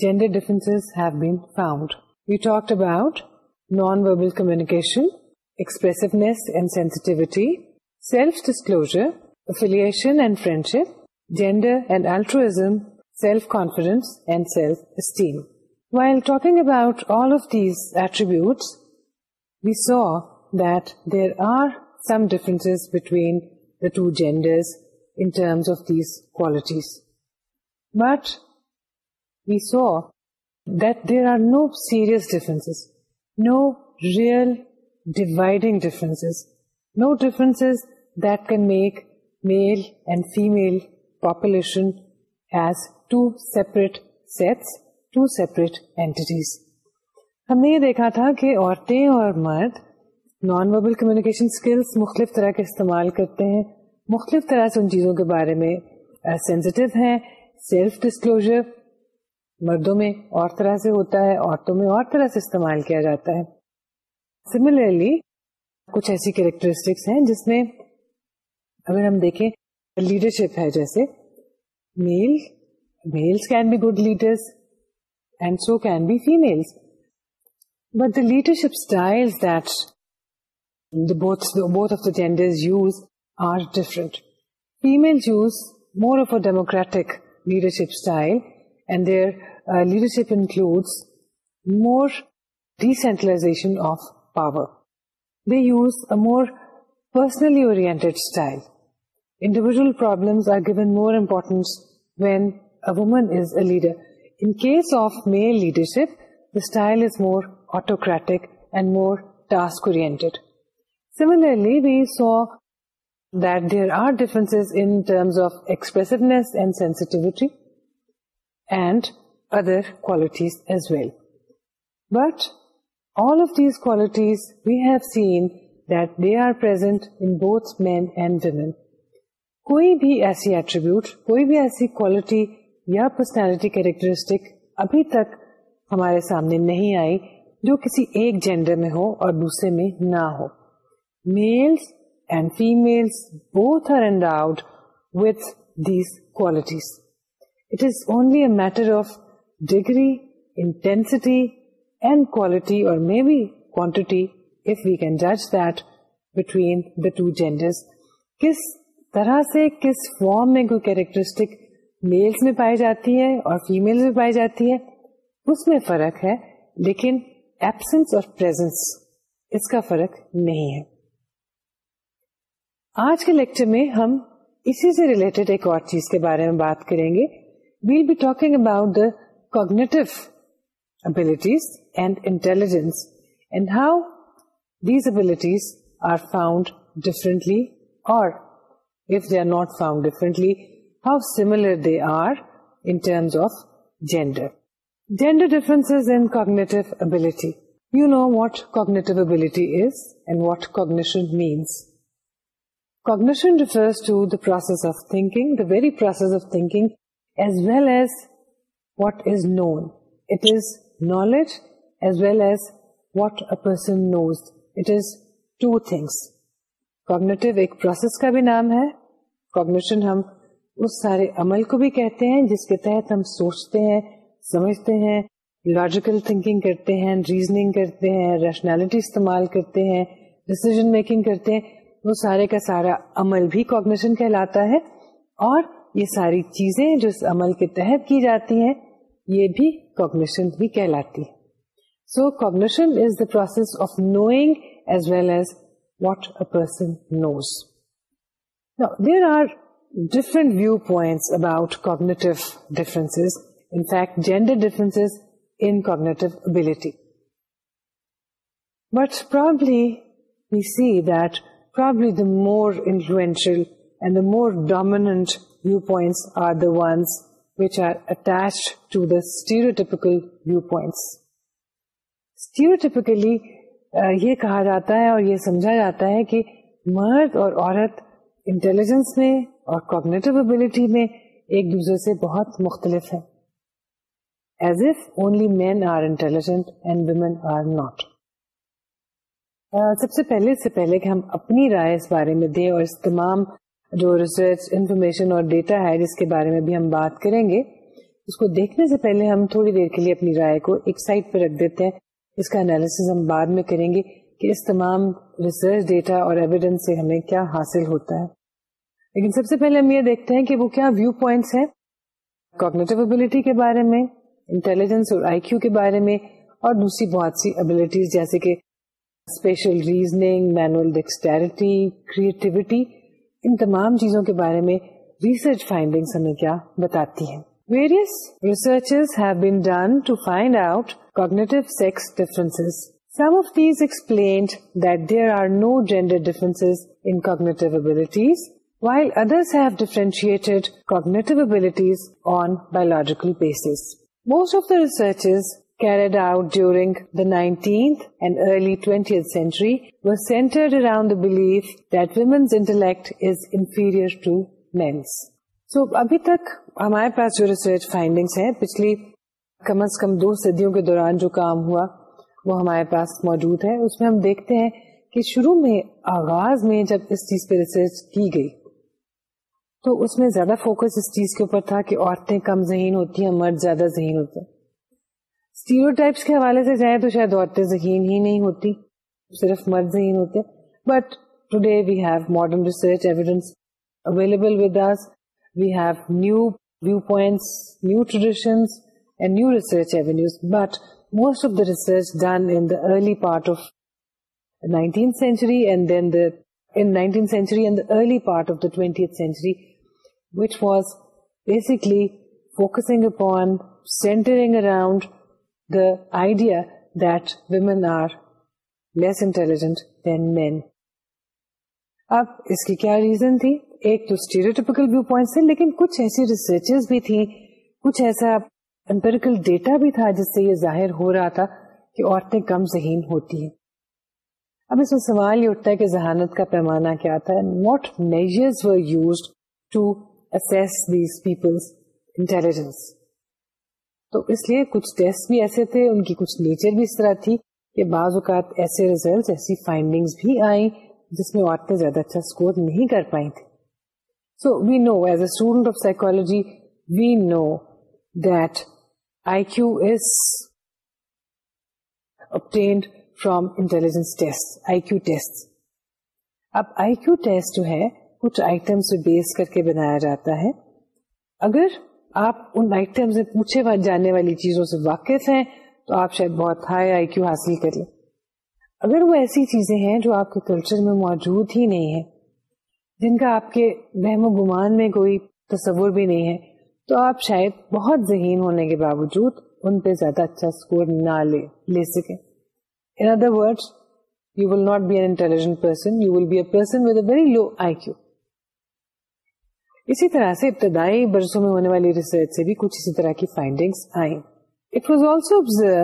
Genders we talk about non verbal کمیکنسیپ جینڈروئزم self confidence and self esteem وائیٹری we set there are difference between two genders these quality but we saw that there are no serious difference no real dividing difference no difference that can make male and female population has two separate sets two separate entities ہم نے یہ دیکھا تھا کہ عورتیں اور مرد non verbal communication skills مختلف طرح کے استعمال کرتے ہیں مختلف طرح سے ان چیزوں کے بارے میں سینسٹیو uh, ہیں سیلف ڈسکلوزر مردوں میں اور طرح سے ہوتا ہے عورتوں میں اور طرح سے استعمال کیا جاتا ہے سملرلی کچھ ایسی کیریکٹرسٹکس ہیں جس میں اگر ہم دیکھیں لیڈرشپ ہے جیسے male males can be good leaders and so can be females but the leadership style that both of the use are different female use more of a democratic leadership style and their leadership include more decentralization of power the more personalized style individual purse male leadership the style is more autocratic and more task oriented similarly be so there are difference of express and sensitivity کوئی ایسی attribute کوئی بھی ایسی quality یا personality characteristic ابھی تک ہمارے سامنے نہیں آئی جو کسی ایک جینڈر میں ہو اور دوسرے میں نہ ہو males and female both are and with these qualities matter of degree intensity and quality اور می بی کوٹ وی کین جج دین دا ٹو جینڈرس کس طرح سے کس فارم میں کوئی کیریکٹرسٹک میلس میں پائی جاتی ہے اور فیمل میں پائی جاتی ہے اس میں فرق ہے لیکن ایبسنس اور آفنس اس کا فرق نہیں ہے آج کے لیکچر میں ہم اسی سے ریلیٹڈ ایک اور چیز کے بارے میں بات کریں گے We'll be talking about the cognitive abilities and intelligence and how these abilities are found differently, or if they are not found differently, how similar they are in terms of gender. Gender differences in cognitive ability. You know what cognitive ability is and what cognition means. Cognition refers to the process of thinking, the very process of thinking بھی نام cognition سارے عمل کو بھی کہتے ہیں جس کے تحت ہم سوچتے ہیں سمجھتے ہیں لاجیکل تھنکنگ کرتے ہیں ریزننگ کرتے ہیں ریشنالٹی استعمال کرتے ہیں ڈسیزن میکنگ کرتے ہیں وہ سارے کا سارا عمل بھی کوگنیشن کہلاتا ہے اور یہ ساری چیزیں جو اس عمل کے تحت کی جاتی ہیں یہ بھی کوگنیشن بھی کہلاتی ہے so cognition is the process of knowing as well as what a person knows there are different view points about cognitive difference in fact gender difference in cognitive کو but probably we see that probably the more influential and the more dominant view view points points are are the the ones which to stereotypical stereotypically یہ کہا جاتا ہے اور یہ سمجھا جاتا ہے کہ مرد اور اور عورت انٹیلیجنس میں میں کوگنیٹو ایک دوسرے سے بہت مختلف ہے as only men are are intelligent and women not سب سے پہلے سے پہلے کہ ہم اپنی رائے اس بارے میں دیں اور اس تمام جو ریسرچ انفارمیشن اور ڈیٹا ہے جس کے بارے میں بھی ہم بات کریں گے اس کو دیکھنے سے پہلے ہم تھوڑی دیر کے لیے اپنی رائے کو ایک سائٹ پہ رکھ دیتے ہیں اس کا انالیس ہم بعد میں کریں گے کہ اس تمام ریسرچ ڈیٹا اور ایویڈینس سے ہمیں کیا حاصل ہوتا ہے لیکن سب سے پہلے ہم یہ دیکھتے ہیں کہ وہ کیا ویو پوائنٹس ہیں کوگنیٹو ابلیٹی کے بارے میں انٹیلیجنس اور آئی کیو کے بارے میں اور دوسری بہت سی ابلیٹیز جیسے کہ spatial reasoning manual dexterity creativity ان تمام چیزوں کے بارے میں ریسرچ فائنڈنگ ہمیں کیا بتاتی ہیں various find out cognitive sex difference some of these explained that there are no gender difference in cognitive abilities while others have differentiated cognitive abilities on biological basis most of the researches carried out during the 19th and early 20th century around the belief that women's intellect is inferior to men's. So, is inferior ہمارے پاس جو research finding پچھلی کم از کم دو صدیوں کے دوران جو کام ہوا وہ ہمارے پاس موجود ہے اس میں ہم دیکھتے ہیں کہ شروع میں آغاز میں جب اس چیز پہ ریسرچ کی گئی تو اس میں زیادہ فوکس اس چیز کے اوپر تھا کہ عورتیں کم ذہین ہوتی ہیں مرد زیادہ ذہین ہوتے ہیں کے حوالے سے جائیں تو شاید عورتیں ذہین ہی نہیں ہوتی صرف مرد ذہین ہوتے but today we have modern research evidence available with us we have new view points new traditions and new research but most of the research done in the early part of nineteen century and then the focusing upon centering around idea intelligent intelligent men اب اس کی کیا reason تھی ایک تو view point سے لیکن کچھ ایسی ریسرچ بھی تھیں کچھ ایسا امپیریکل ڈیٹا بھی تھا جس سے یہ ظاہر ہو رہا تھا کہ عورتیں کم ذہین ہوتی ہیں اب اس میں سوال یہ اٹھتا ہے کہ ذہانت کا پیمانہ کیا تھا what measures were used to assess these peoples intelligence تو اس لیے کچھ ٹیسٹ بھی ایسے تھے ان کی کچھ نیچر بھی اس طرح تھی کہ بعض اوقات ایسے ریزلٹ ایسی فائنڈنگز بھی آئیں جس میں عورتیں زیادہ اچھا اسکور نہیں کر پائی تھیں so we know as a student of psychology we know that I Q is obtained from intelligence test I Q test اب آئی کیو ٹیسٹ جو ہے کچھ آئٹم سے بیس کر کے بنایا جاتا ہے اگر آپ ان رائٹ ٹائم سے پوچھے جانے والی چیزوں سے واقف ہیں تو آپ شاید بہت ہائی آئی کیو حاصل کر لیں اگر وہ ایسی چیزیں ہیں جو آپ کے کلچر میں موجود ہی نہیں ہیں جن کا آپ کے بہم و گمان میں کوئی تصور بھی نہیں ہے تو آپ شاید بہت ذہین ہونے کے باوجود ان پہ زیادہ اچھا اسکور نہ لے لے سکیں in other word you will not be an intelligent person you will be a person with a very low I Q اسی طرح سے ابتدائی برسوں میں ہونے والی ریسرچ سے بھی کچھ اسی طرح کی آئیں it was also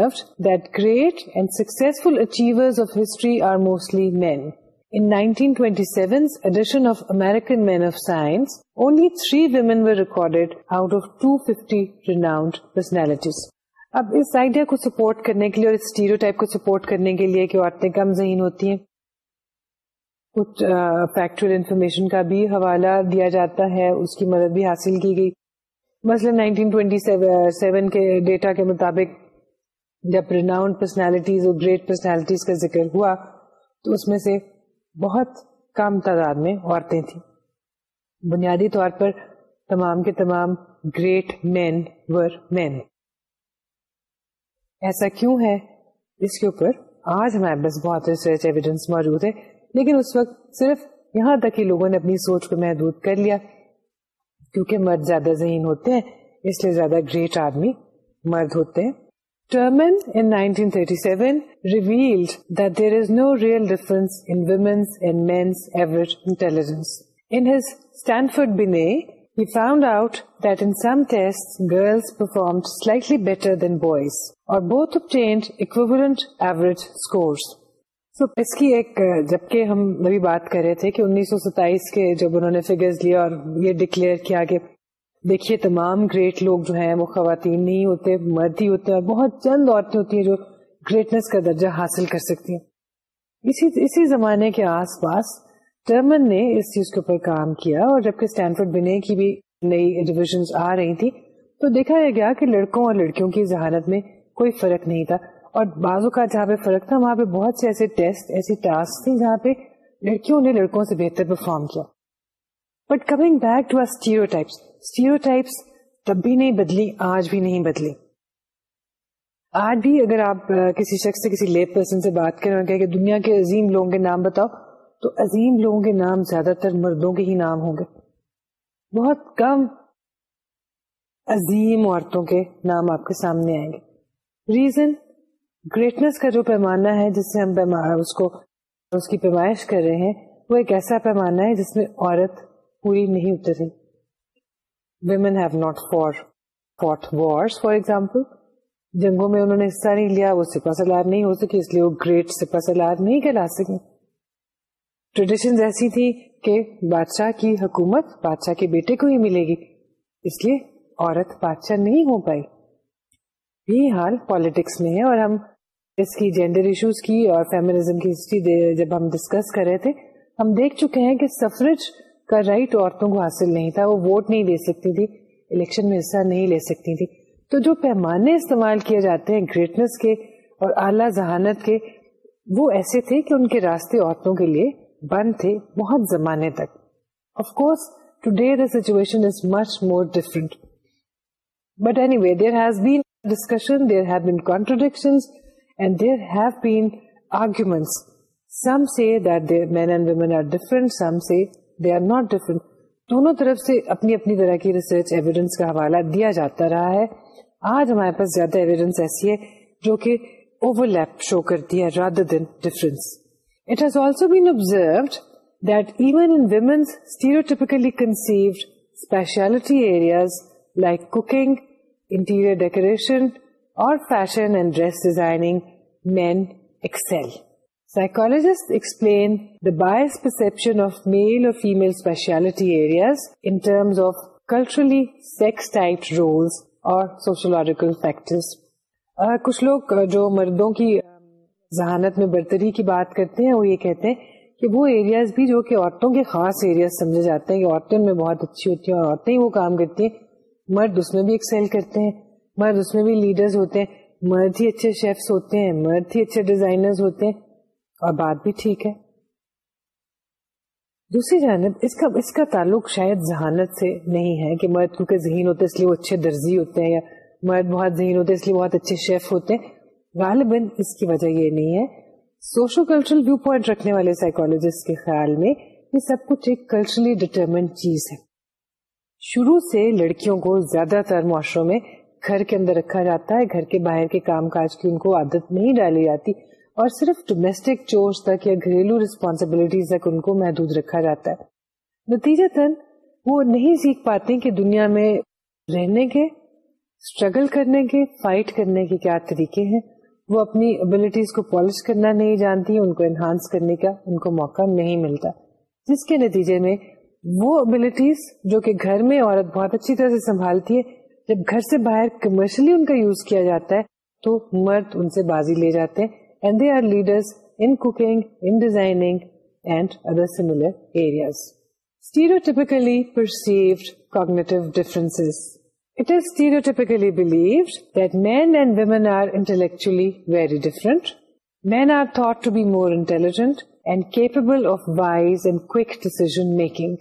that great and of history are mostly men In 1927's edition of American Men of Science, only three women were recorded out of 250 renowned personalities. اب اس آئیڈیا کو سپورٹ کرنے کے لیے اور سپورٹ کرنے کے لیے کہ عورتیں کم ذہین ہوتی ہیں کچھ فیکچوئل انفارمیشن کا بھی حوالہ دیا جاتا ہے اس کی مدد بھی حاصل کی گئی مسئلہ 1927 سیون کے ڈیٹا کے مطابق جب ریناؤنڈ پرسنالٹیز اور گریٹ پرسنالٹیز کا ذکر ہوا تو اس میں سے بہت کم تعداد میں عورتیں تھیں بنیادی طور پر تمام کے تمام گریٹ مین ور مین ایسا کیوں ہے اس کے اوپر آج ہمارے پاس بہت ریسرچ ایویڈینس موجود ہے لیکن اس وقت صرف یہاں تک ہی لوگوں نے اپنی سوچ کو محدود کر لیا کیونکہ مرد زیادہ ذہین ہوتے ہیں اس لیے زیادہ گریٹ آدمی مرد ہوتے ہیں Terman in 1937 revealed that there is no real difference in women's and men's average intelligence in his Stanford Binet He found out that in some tests, girls performed slightly better than boys, or both obtained equivalent average scores. So اس کی ایک جبکہ ہم ابھی بات کر رہے تھے کہ انیس سو ستائیس کے جب انہوں نے فگرز لیا اور یہ ڈکلیئر کیا کہ دیکھیے تمام گریٹ لوگ جو ہیں وہ خواتین نہیں ہوتے مرد ہی ہوتے ہیں اور بہت چند عورتیں ہوتی ہیں جو گریٹنس کا درجہ حاصل کر سکتی ہیں اسی زمانے کے آس پاس جرمن نے اس چیز کے اوپر کام کیا اور جبکہ اسٹینفرڈ بنے کی بھی نئی ایجوکیشن آ رہی تھی تو دیکھا گیا کہ لڑکوں اور لڑکیوں کی ذہانت میں کوئی فرق نہیں تھا اور بعض کا جہاں پہ فرق تھا وہاں پہ بہت سے ایسے ٹیسٹ ایسی ٹاسک تھیں جہاں پہ لڑکیوں نے لڑکوں سے بہتر پرفارم کیا but coming back to types types تب بھی نہیں بدلی آج بھی نہیں بدلی آج بھی اگر آپ کسی شخص سے کسی لیب پرسن سے بات کریں اور کہ دنیا کے عظیم لوگوں کے نام بتاؤ تو عظیم لوگوں کے نام زیادہ تر مردوں کے ہی نام ہوں گے بہت کم عظیم عورتوں کے نام آپ کے سامنے آئیں گے ریزن گریٹنیس کا جو پیمانہ ہے جس سے ہم اس کو اس کی پیمائش کر رہے ہیں وہ ایک ایسا پیمانہ ہے جس میں عورت پوری نہیں women have not wars for example جنگوں میں انہوں نے حصہ نہیں لیا وہ سپا سلار نہیں ہو سکی اس لیے وہ گریٹ سپا سلار نہیں کہلا سکے ٹریڈیشن ایسی تھی کہ بادشاہ کی حکومت بادشاہ کے بیٹے کو ہی ملے گی اس لیے عورت بادشاہ نہیں ہو پائی یہی حال پالیٹکس میں ہے اور ہم اس کی جینڈر ایشوز کی اور فیملیزم کی ہسٹری جب ہم ڈسکس کر رہے تھے ہم دیکھ چکے ہیں کہ سفرج کا رائٹ عورتوں کو حاصل نہیں تھا وہ ووٹ نہیں لے سکتی تھی الیکشن میں حصہ نہیں لے سکتی تھی تو جو پیمانے استعمال کیے جاتے ہیں گریٹنس کے اور اعلیٰ ذہانت کے وہ ایسے تھے کہ ان کے راستے عورتوں کے لیے بند تھے بہت زمانے تک of course today the situation is much more different but anyway there there has been افکوسے main and اپنی طرح کی ریسرچ کا حوالہ دیا جاتا رہا ہے آج ہمارے پاس زیادہ ایویڈینس ایسی ہے جو کہ اوور لیپ شو کرتی ہے rather than difference it also been observed that even in stereotypically conceived speciality areas like cooking interior decoration اور fashion and dress designing men excel psychologist explanation of male اور فیمل اسپیشل اور sociological factor کچھ لوگ جو مردوں کی ذہانت میں برتری کی بات کرتے ہیں وہ یہ کہتے ہیں کہ وہ ایریاز بھی جو کہ عورتوں کے خاص ایریاز سمجھے جاتے ہیں عورتیں میں بہت اچھی ہوتی ہیں اور عورتیں وہ کام کرتی ہیں مرد اس میں بھی ایکسل کرتے ہیں مرد اس میں بھی لیڈرز ہوتے ہیں مرد ہی اچھے شیفس ہوتے ہیں مرد ہی اچھے ڈیزائنر ہوتے ہیں اور بات بھی ٹھیک ہے دوسری جانب اس اس کا کا تعلق شاید ذہانت سے نہیں ہے کہ مرد کیونکہ ذہین ہوتے اس لیے وہ اچھے درزی ہوتے ہیں یا مرد بہت ذہین ہوتے اس لیے بہت اچھے شیف ہوتے ہیں غالباً اس کی وجہ یہ نہیں ہے سوشو کلچرل ویو پوائنٹ رکھنے والے سائیکولوجسٹ کے خیال میں یہ سب کچھ ایک کلچرلی ڈٹرمنٹ چیز ہے شروع سے لڑکیوں کو زیادہ تر معاشروں میں گھر کے اندر رکھا جاتا ہے گھر کے باہر کے کام کاج کی ان کو عادت نہیں ڈالی جاتی اور صرف ڈومیسٹک چورس تک یا گھریلو ریسپانسبلٹیز تک ان کو محدود رکھا جاتا ہے نتیجہ تن وہ نہیں سیکھ پاتے کہ دنیا میں رہنے کے اسٹرگل کرنے کے فائٹ کرنے کے کیا طریقے ہیں وہ اپنی ابلیٹیز کو پالش کرنا نہیں جانتی ان کو انہانس کرنے کا ان کو موقع نہیں ملتا جس کے نتیجے میں وہ ابلیٹیز جو کہ گھر میں عورت بہت اچھی طرح سے سنبھالتی ہے جب گھر سے باہر کمرشلی ان کا یوز کیا جاتا ہے تو مرد ان سے بازی لے جاتے ہیں and and they are in in cooking designing other similar areas it it is is stereotypically believed that men men and and and women women are are are intellectually very different thought thought to be more intelligent capable of wise quick decision making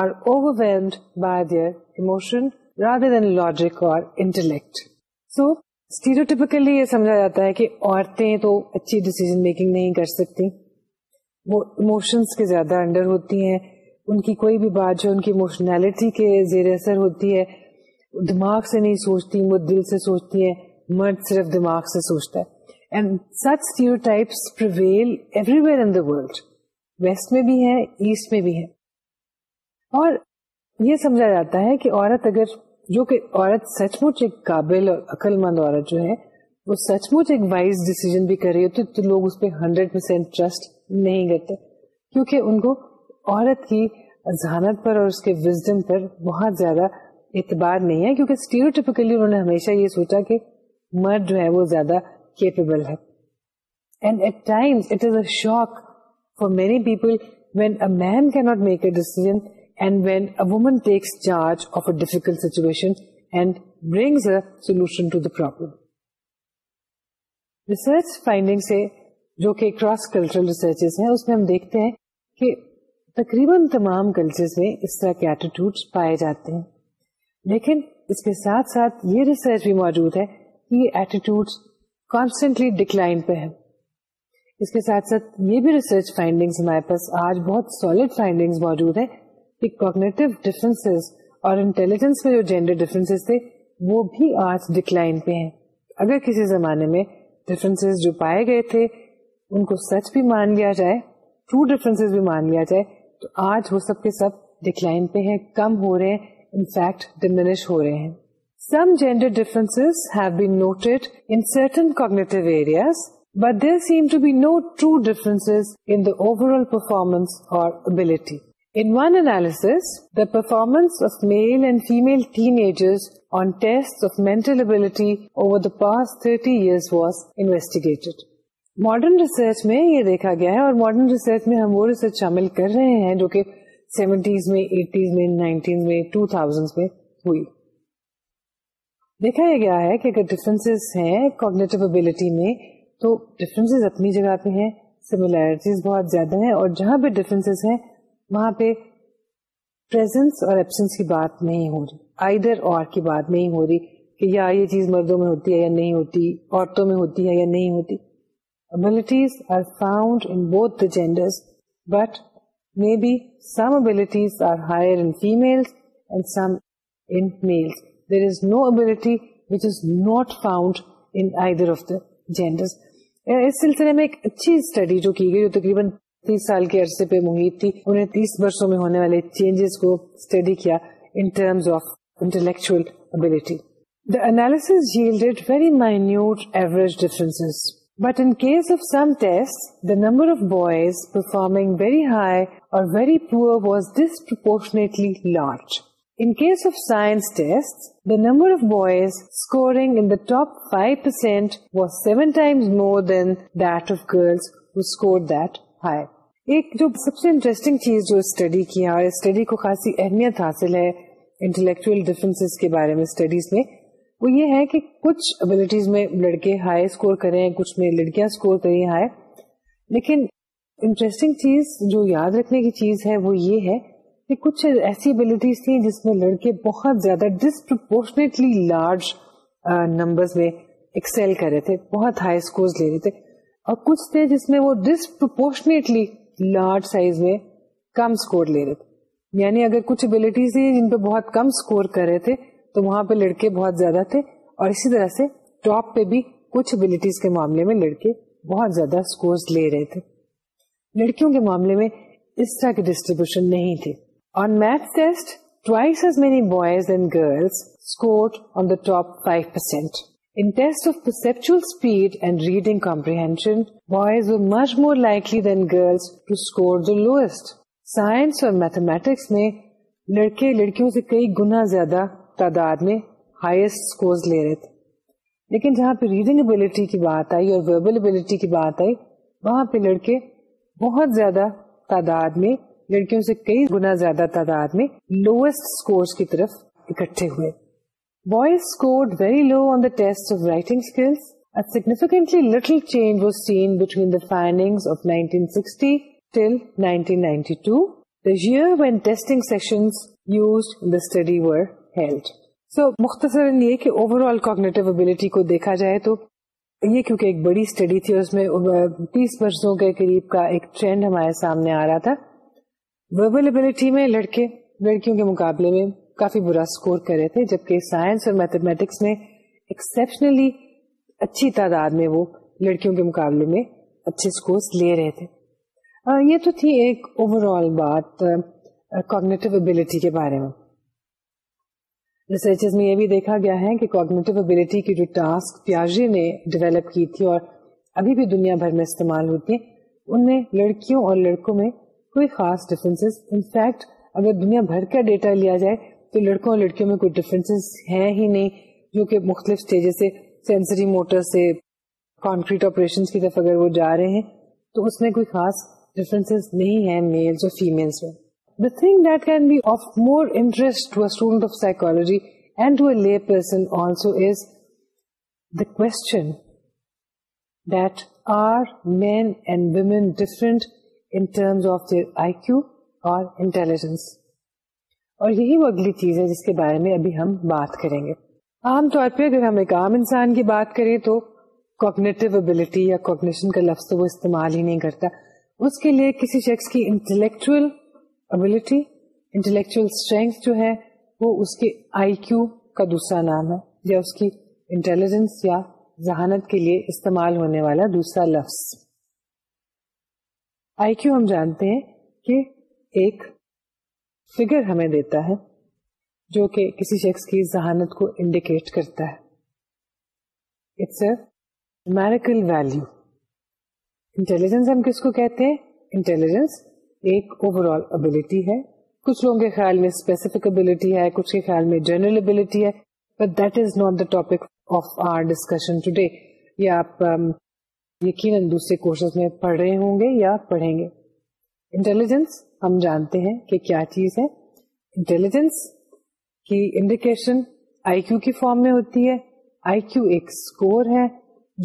overwhelmed by their emotion rather than logic or intellect. So, stereotypically یہ سمجھا جاتا ہے کہ عورتیں تو اچھی decision making نہیں کر سکتی وہ emotions کے زیادہ under ہوتی ہیں ان کی کوئی بھی بات جو ان کی اموشنلٹی کے زیر اثر ہوتی ہے دماغ سے نہیں سوچتی وہ دل سے سوچتی ہے مرد صرف دماغ سے سوچتا ہے and such stereotypes prevail everywhere in the world west میں بھی ہے ایسٹ میں بھی ہے اور یہ سمجھا جاتا ہے کہ عورت اگر جو کہ عورت سچ مچ ایک قابل اور عقل مند عورت جو ہے وہ سچ مچ ایک وائز ڈیسیزن بھی کر رہی ہوتی تو لوگ اس پہ ہنڈریڈ پرسینٹ ٹرسٹ نہیں کرتے کیونکہ ان کو عورت کی ذہانت پر اور اس کے وزڈم پر بہت زیادہ اعتبار نہیں ہے کیونکہ اسٹیریوٹیپکلی انہوں نے ہمیشہ یہ سوچا کہ مرد جو ہے وہ زیادہ کیپیبل ہے and at times it is a shock for many people when a man کی not make a decision and when a woman takes charge of a difficult situation and brings a solution to the problem. Research findings say, جو کہ cross cultural research ہیں اس میں ہم دیکھتے ہیں کہ تقریباً تمام کلچر میں اس طرح کے ایٹیٹیوڈ پائے جاتے ہیں لیکن اس کے ساتھ ساتھ یہ ریسرچ بھی موجود ہے کہ یہ ایٹیٹیوڈ کانسٹنٹلی ڈکلائن پہ ہیں اس کے ساتھ ساتھ یہ بھی ریسرچ فائنڈنگز ہمارے پاس آج بہت سالڈ فائنڈنگز موجود ہیں کہ کوگنیٹو ڈفرینس اور انٹیلیجنس میں جو جینڈر ڈفرینس تھے وہ بھی آج ڈکلائن پہ ہیں اگر کسی زمانے میں ڈفرینس جو پائے گئے تھے ان کو سچ بھی مان لیا جائے ٹرو ڈفرینس بھی مان لیا جائے تو آج وہ سب کے سب ڈکلائن پہ ہیں کم ہو رہے ہیں انفیکٹ ڈمنش ہو رہے ہیں some gender have been noted in certain cognitive areas but they seem to be no true in the overall performance اور ability In one analysis, the performance of male and female teenagers on tests of mental ability over the past 30 years was investigated. Modern research میں یہ دیکھا گیا ہے اور modern research میں ہم وہ ریسرچ شامل کر رہے ہیں جو کہ سیونٹیز میں ایٹیز میں نائنٹیز میں ٹو تھاؤزینڈ میں گیا ہے کہ اگر ڈفرینس ہیں کوگنیٹو ابلیٹی میں تو ڈفرینس اپنی جگہ پہ ہیں سملیرٹیز بہت زیادہ ہیں اور جہاں بھی ڈفرینس ہیں وہاں پہ پریزنس اور ایبسنس کی بات نہیں ہو رہی آئیڈر اور کی بات نہیں ہو رہی کہ یا یہ چیز مردوں میں ہوتی ہے یا نہیں ہوتی عورتوں میں ہوتی ہے یا نہیں ہوتی abilities are found in both the genders but may be some abilities are higher in females and some in males there is no ability which is not found in either of the genders اس سلسلے میں ایک اچھی study جو کی گئی جو تقریباً تیس سال کے عرصے پہ محیط تھی انہیں تیس برسوں میں ہونے والے چینجز کو اسٹڈی کیا in terms of intellectual ability the analysis very minute average difference but in case of some test the number of boys performing very high or very poor was disproportionately large science tests, the number of boys scoring in the top 5% was 7 times more than that of girls who scored that high. ایک جو سب سے interesting چیز جو study کیا study کو خاصی اہمیت حاصل ہے انٹلیکچل ڈفرینس کے بارے میں اسٹڈیز میں وہ یہ ہے کہ کچھ ابلیٹیز میں لڑکے ہائی اسکور کریں کچھ میں لڑکیاں اسکور کریں ہائی لیکن انٹرسٹنگ چیز جو یاد رکھنے کی چیز ہے وہ یہ ہے کہ کچھ ایسی ابلیٹیز تھیں جس میں لڑکے بہت زیادہ ڈسپرپورشنیٹلی لارج نمبرز میں ایکسل کر رہے تھے بہت ہائی اسکور لے رہے تھے اور کچھ تھے جس میں وہ ڈسپرپورشنیٹلی لارج سائز میں کم اسکور لے رہے تھے یعنی اگر کچھ ابلیٹیز تھی جن پہ بہت کم اسکور کر رہے تھے تو وہاں پہ لڑکے بہت زیادہ تھے اور اسی طرح سے ٹاپ پہ بھی کچھ ابلیٹیز کے معاملے میں لڑکے بہت زیادہ اسکور لے رہے تھے لڑکیوں کے معاملے میں اس طرح کی ڈسٹریبیوشن نہیں تھی on math test twice as many boys and girls on the top five percent In tests of perceptual speed and reading comprehension, boys were much more likely than girls to score the lowest. Science or mathematics میں لڑکے لڑکیوں سے کئی گنا زیادہ تعداد میں highest score لے رہے تھے لیکن جہاں پہ ریڈنگ ابلیٹی کی بات آئی اور وربل ابلیٹی کی بات آئی وہاں پہ لڑکے بہت زیادہ تعداد میں لڑکیوں سے کئی گنا زیادہ تعداد میں لوئسٹ اسکور کی طرف اکٹھے ہوئے boys scored very low on the tests of writing skills. A significantly little change was seen between the findings of 1960 till 1992, the year when testing sessions used in the study were held. So, مختصراً یہ کہ overall cognitive ability کو دیکھا جائے تو یہ کیونکہ ایک بڑی اسٹڈی تھی اور اس میں تیس برسوں کے قریب کا ایک ٹرینڈ ہمارے سامنے آ رہا تھا وربل ابلیٹی میں لڑکے لڑکیوں کے مقابلے میں کافی برا اسکور کر رہے تھے جبکہ سائنس اور میتھمیٹکس میں ایکسپشنلی اچھی تعداد میں وہ لڑکیوں کے مقابلے میں اچھے اسکورس لے رہے تھے یہ تو تھی ایک اوور آل بات ابلٹی کے بارے میں ریسرچز میں یہ بھی دیکھا گیا ہے کہ کوگنیٹو ابلٹی کی جو ٹاسک پیاجی نے ڈیولپ کی تھی اور ابھی بھی دنیا بھر میں استعمال ہوتی ہیں ان میں لڑکیوں اور لڑکوں میں کوئی خاص ڈفرینس انفیکٹ اگر دنیا بھر کا ڈیٹا لیا جائے تو لڑکوں اور لڑکیوں میں کوئی ڈفرینسز ہیں ہی نہیں جو کہ مختلف اسٹیجز سے سینسری موٹر سے کانکریٹ آپریشن کی طرف اگر وہ جا رہے ہیں تو اس میں کوئی خاص ڈفرینسز نہیں ہے میلز اور فیمیلس میں the thing that can be of more interest student of psychology and to a lay person also is the question that are men and women different in terms of their I Q or intelligence or یہی وہ اگلی چیز ہے جس کے بارے میں ابھی ہم بات کریں گے عام طور پہ اگر ہم ایک عام انسان کی بات کریں تو کوگنیٹو ابلٹی یا کوگنیشن کا لفظ تو وہ استعمال ہی نہیں کرتا اس کے لیے کسی شخص کی انٹلیکچل ابلٹی انٹلیکچل اسٹرینگ جو ہے وہ اس کے آئی کیو کا دوسرا نام ہے یا اس کی انٹیلیجنس یا ذہانت کے لیے استعمال ہونے والا دوسرا لفظ آئی کیو ہم جانتے ہیں کہ ایک فگر ہمیں دیتا ہے جو کہ کسی شخص کی ذہانت کو انڈیکیٹ کرتا ہے it's a miracle value intelligence ہم کس کو کہتے ہیں انٹیلیجنس ایک اوور آل ابلٹی ہے کچھ لوگوں کے خیال میں اسپیسیفک ابلٹی ہے کچھ کے خیال میں جنرل ابلٹی ہے but that is not the topic of our discussion today یا آپ um, یقیناً دوسرے کورسز میں پڑھ رہے ہوں گے یا پڑھیں گے انٹیلیجنس ہم جانتے ہیں کہ کیا چیز ہے انٹیلیجنس کی انڈیکیشن آئی کیو کی فارم میں ہوتی ہے آئی کیو ایک اسکور ہے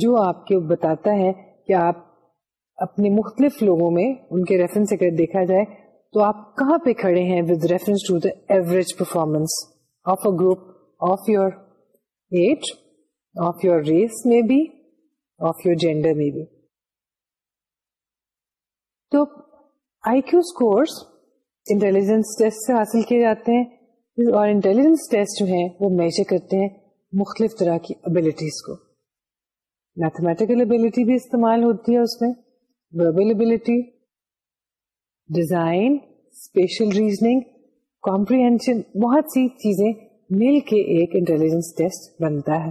جو آپ کو بتاتا ہے کہ آپ اپنے مختلف لوگوں میں ان کے ریفرنس اگر دیکھا جائے تو آپ کہاں پہ کھڑے ہیں with reference to the average performance of a group of your age of your race میں بھی آف یور جینڈر میں بھی تو I Q scores intelligence test سے حاصل کیے جاتے ہیں اور انٹیلیجنس ٹیسٹ جو ہیں وہ میجر کرتے ہیں مختلف طرح کی ابلیٹیز کو میتھمیٹیکل ابلیٹی بھی استعمال ہوتی ہے اس میں verbal design spatial reasoning comprehension بہت سی چیزیں مل کے ایک انٹیلیجنس ٹیسٹ بنتا ہے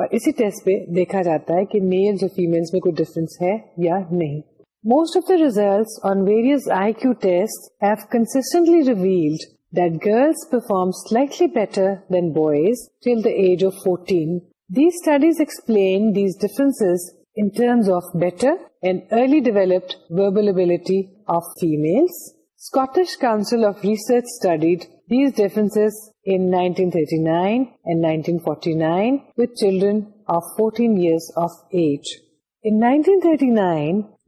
اور اسی ٹیسٹ پہ دیکھا جاتا ہے کہ میل اور فیمیلز میں کوئی ڈفرنس ہے یا نہیں most of the result on consistently revealed that girls پرفارمٹلیز explain these difference of better and early developed verbal ability of female اسکوٹیش کا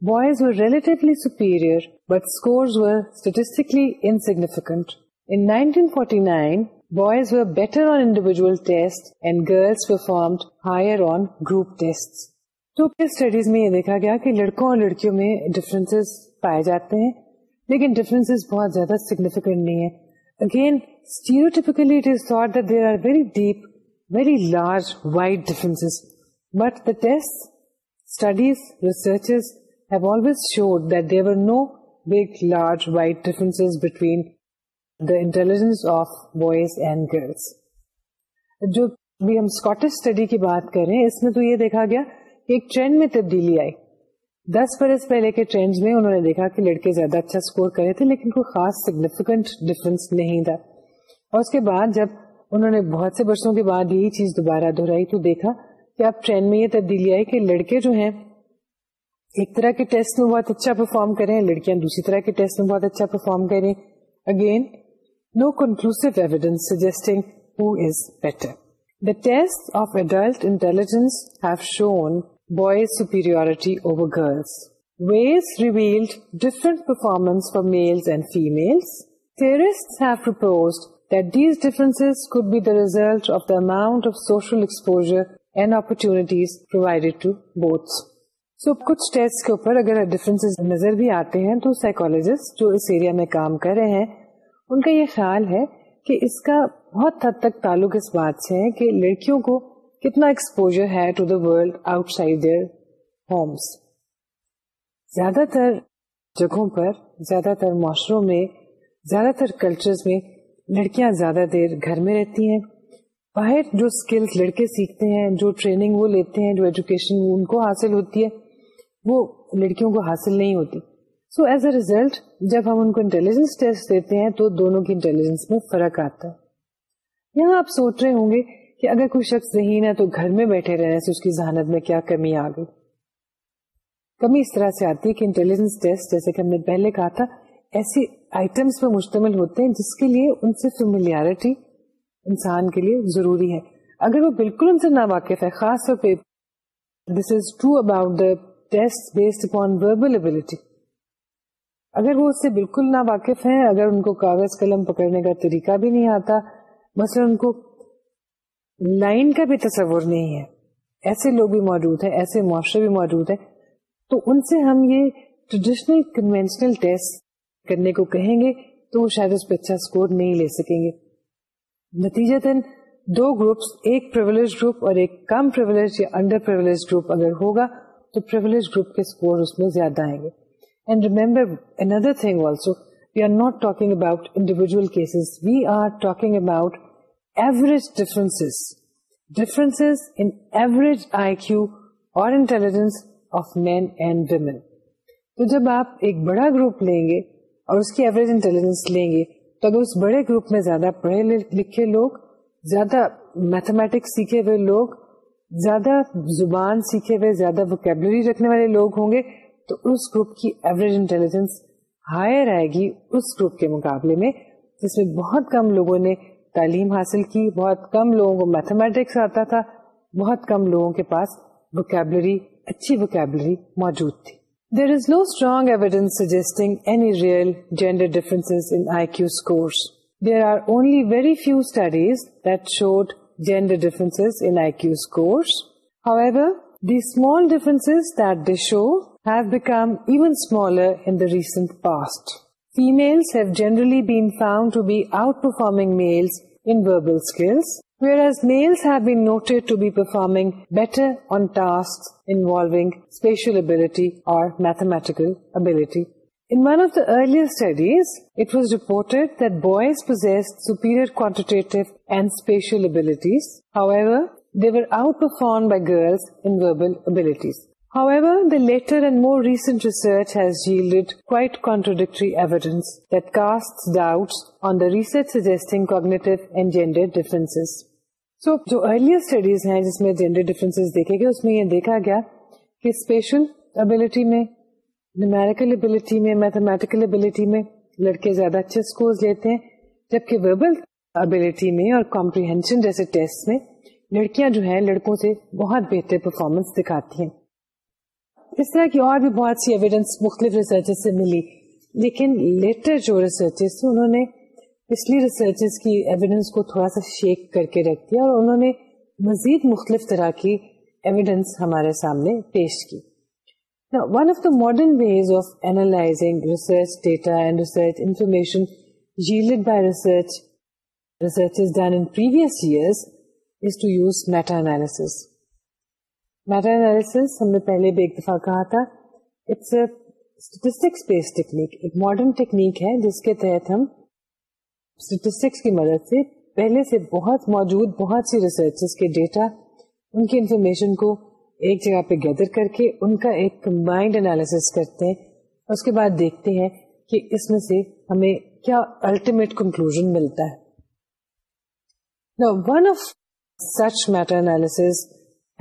boys were relatively superior but scores were statistically insignificant. In 1949, boys were better on individual tests and girls performed higher on group tests. تو پھر studies میں یہ دیکھا گیا کہ لڑکوں اور لڑکیوں میں ڈفرینس پائے جاتے ہیں لیکن ڈفرینس بہت زیادہ سگنیفیکینٹ نہیں ہے again stereotypically it is thought that there are very deep very large wide difference but the test studies researches have always showed that there were no big, large, wide differences between the intelligence of boys and girls. جو بھی ہم Scottish study کی بات کریں اس میں تو یہ دیکھا گیا کہ ایک ٹرینڈ میں تبدیلی آئی دس برس پہلے کے ٹرینڈ میں انہوں نے دیکھا کہ لڑکے زیادہ اچھا اسکور کرے تھے لیکن کوئی خاص سگنیفیکینٹ ڈفرینس نہیں تھا اور اس کے بعد جب انہوں نے بہت سے برسوں کے بعد یہی چیز دوبارہ دہرائی تو دیکھا کہ اب ٹرینڈ میں یہ تبدیلی آئی کہ لڑکے جو ہیں ایک طرح کے ٹیسٹ میں بہت اچھا پرفارم کریں لڑکیاں دوسری طرح کے ٹیسٹ میں بہت اچھا پرفارم کریں again no conclusive evidence suggesting who is better the test of adult intelligence have shown boys superiority over girls ways revealed different performance for males and females theorist have proposed that these differences could be the result of the amount of social exposure and opportunities provided to both. so, کچھ test کے اوپر اگر difference نظر بھی آتے ہیں تو psychologist جو اس ایریا میں کام کر رہے ہیں ان کا یہ خیال ہے کہ اس کا بہت حد تک تعلق اس بات سے ہے کہ لڑکیوں کو کتنا ایکسپوجر ہے to the world outside their homes زیادہ تر جگہوں پر زیادہ تر معاشروں میں زیادہ تر کلچرز میں لڑکیاں زیادہ دیر گھر میں رہتی ہیں باہر جو اسکلس لڑکے سیکھتے ہیں جو ٹریننگ وہ لیتے ہیں جو ایجوکیشن ان کو حاصل ہوتی ہے وہ لڑکیوں کو حاصل نہیں ہوتی سو ایز اے ریزلٹ جب ہم ان کو انٹیلیجنس ٹیسٹ دیتے ہیں تو دونوں کی انٹیلیجنس میں فرق آتا ہے یہاں آپ سوچ رہے ہوں گے کہ اگر کوئی شخص ذہین ہے تو گھر میں بیٹھے رہنے سے اس کی ذہانت میں کیا کمی آ گئی کمی اس طرح سے آتی ہے کہ انٹیلیجنس ٹیسٹ جیسے کہ ہم نے پہلے کہا تھا ایسے آئٹمس پر مشتمل ہوتے ہیں جس کے لیے ان سے فیملیارٹی انسان کے لیے ضروری ہے اگر وہ بالکل ان سے نا واقف ہے خاص طور پہ this is true about the test based upon verbal ability اگر وہ اس سے بالکل نا واقف ہیں اگر ان کو کاغذ قلم پکڑنے کا طریقہ بھی نہیں آتا مثلا ان کو لائن کا بھی تصور نہیں ہے ایسے لوگ بھی موجود ہیں ایسے معاشرے بھی موجود ہیں تو ان سے ہم یہ ٹریڈیشنل کنوینشنل ٹیسٹ کرنے کو کہیں گے تو وہ شاید اس پہ اچھا اسکور نہیں لے سکیں گے تن دو گروپس ایک پرولیج گروپ اور ایک کم پرولیج پرولیج یا انڈر گروپ اگر ہوگا تو پرولیج گروپ کے اسکور اس میں زیادہ آئیں گے and remember another thing also we are not talking about individual cases we are talking about average difference difference in average I Q or intelligence of men and women تو جب آپ ایک بڑا گروپ لیں گے اور اس کی ایوریج انٹیلیجنس لیں گے تو اگر اس بڑے گروپ میں زیادہ پڑھے لکھے لوگ زیادہ میتھمیٹکس سیکھے ہوئے لوگ زیادہ زبان سیکھے ہوئے زیادہ وکیبلری رکھنے والے لوگ ہوں گے تو اس گروپ کی ایوریج انٹیلیجنس ہائر آئے گی اس گروپ کے مقابلے میں جس میں بہت کم لوگوں نے تعلیم حاصل کی بہت کم لوگوں کو میتھمیٹکس آتا تھا بہت کم لوگوں کے پاس وکیبلری اچھی وکیبلری موجود تھی there is no strong evidence suggesting any real gender difference in I Q scores there are only very few studies that showed genders how this data the show has become even smaller past female to be outperforming male انبل skills were not performing better on task involving spatial ability or mathematical ability In one of the earlier studies, it was reported that boys possessed superior quantitative and spatial abilities. However, they were outperformed by girls in verbal abilities. However, the later and more recent research has yielded quite contradictory evidence that casts doubts on the research suggesting cognitive and gender differences. So, جو earlier studies ہیں جس میں gender difference دیکھے گئے اس میں یہ دیکھا گیا کہ اسپیشل ابلٹی میں نیومیریکل ابلیٹی میں میتھمیٹیکل ابلیٹی میں لڑکے زیادہ اچھے اسکورز لیتے ہیں جبکہ وربل ابلیٹی میں اور کمپریہنشن جیسے ٹیسٹ میں لڑکیاں جو ہیں لڑکوں سے بہت بہتر پرفارمنس دکھاتی ہیں اس طرح کی اور بھی بہت سی ایویڈینس مختلف ریسرچز سے ملی لیکن لیٹر جو ریسرچز تھے انہوں نے پچھلی ریسرچز کی ایویڈینس کو تھوڑا سا شیک کر کے رکھ دیا اور انہوں نے مزید مختلف طرح کی ایویڈینس ہمارے سامنے پیش کی one of the modern ways of اینال بھی ایک دفعہ کہا تھا ماڈرن ٹیکنیک ہے جس کے تحت ہمجود بہت سی ریسرچ کے ڈیٹا ان کی انفارمیشن کو ایک جگہ پہ گیدر کر کے ان کا ایک کمبائنڈ انالیس کرتے ہیں اس کے بعد دیکھتے ہیں کہ اس میں سے ہمیں کیا الٹیمیٹ کنکلوژ ملتا ہے one of such meta analysis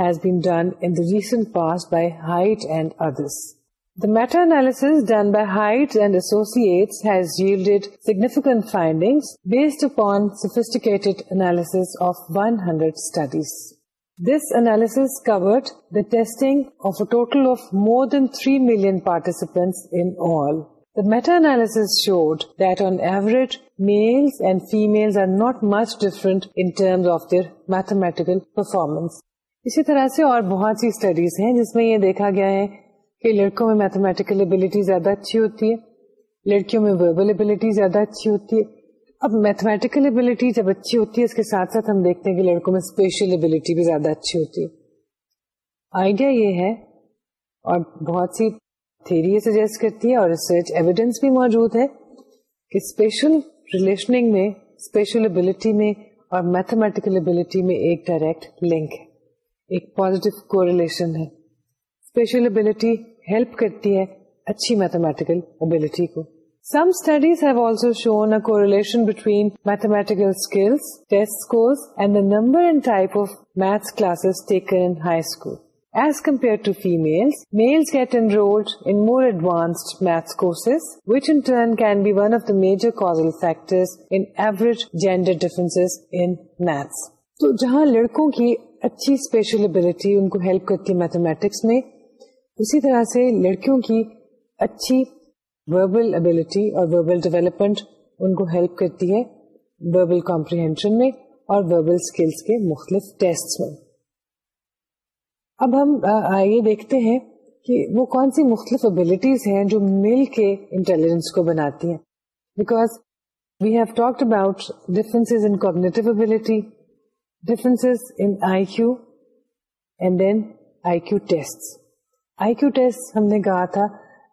has been done in recent past by Hyde and others the meta analysis done by Hyde and associate has yielded significant finding based upon sophisticated analysis of one hundred studies this analysis covered the testing of a total of more than three million participants meta analysis showed that on average male and female are not much different of their mathematical performance اسی طرح سے اور بہت سی studies ہیں جس میں یہ دیکھا گیا ہے کہ لڑکوں میں میتھ میٹیکل ابلیٹی زیادہ اچھی ہوتی ہے لڑکیوں میں زیادہ اچھی ہوتی ہے اب میتھمیٹیکل ابلیٹی جب اچھی ہوتی ہے اس کے ساتھ ساتھ ہم دیکھتے ہیں کہ لڑکوں میں اسپیشل ابلیٹی بھی زیادہ اچھی ہوتی ہے آئیڈیا یہ ہے اور بہت سی تھیری سجیسٹ کرتی ہے اور ریسرچ ایویڈینس بھی موجود ہے کہ اسپیشل ریلیشننگ میں اسپیشل ابلیٹی میں اور میتھمیٹیکل ابلیٹی میں ایک ڈائریکٹ لنک ہے ایک پوزیٹو کو ریلیشن ہے اسپیشل ابلیٹی ہیلپ کرتی ہے اچھی میتھمیٹیکل ابلیٹی کو some studies have also shown a correlation between mathematical as compare to female male get and enrol advance math courses which enough the major causal factors gender difference in maths تو جہاں لڑکوں کی اچھی spatial ability ان کو help کرتی ہے mathematics میں اسی طرح سے لڑکیوں کی اچھی وربل ابلٹی اور وربل ڈیولپمنٹ ان کو ہیلپ کرتی ہے وربل کمپریہینشن میں اور وربل اسکلس کے مختلف ٹیسٹ میں اب ہم یہ دیکھتے ہیں کہ وہ کون سی مختلف ابلیٹیز ہیں جو مل کے انٹیلیجنس کو بناتی ہیں because we have talked about difference in cognitive ability difference in I Q and then I Q test I Q test ہم نے کہا تھا